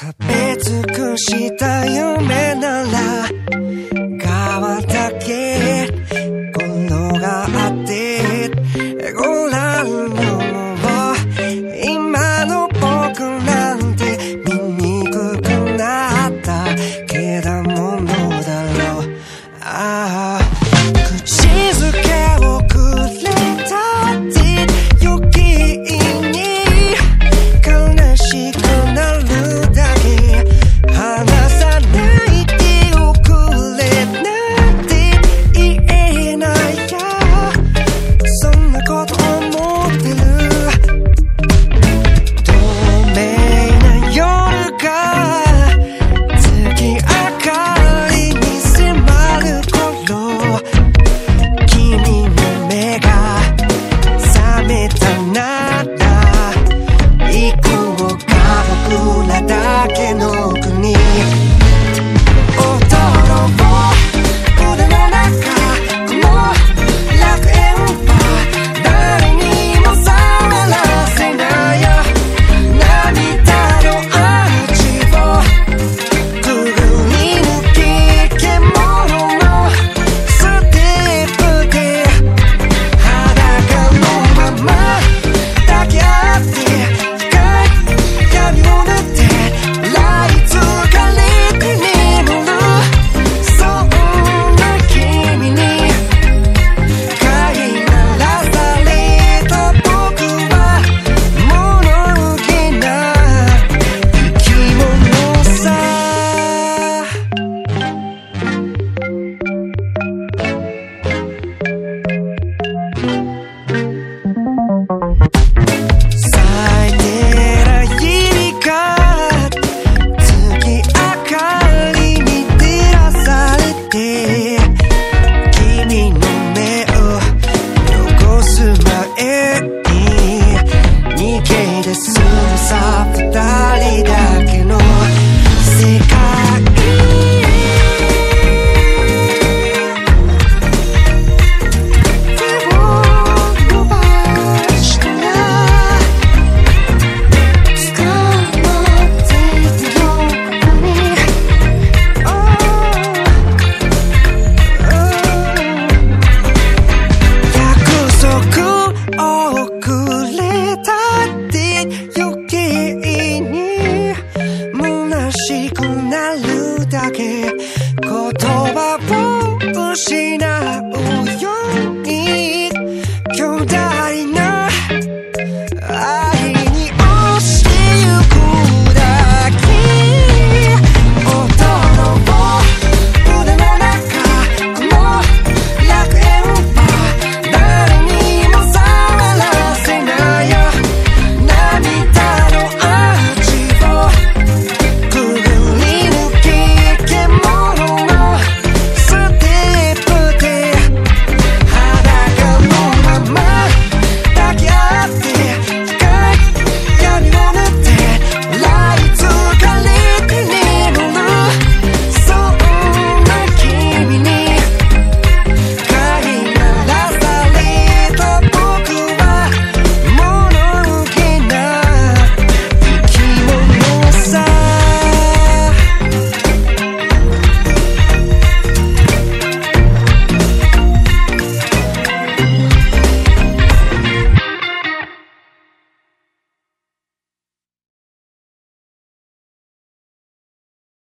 食べ尽くした夢なら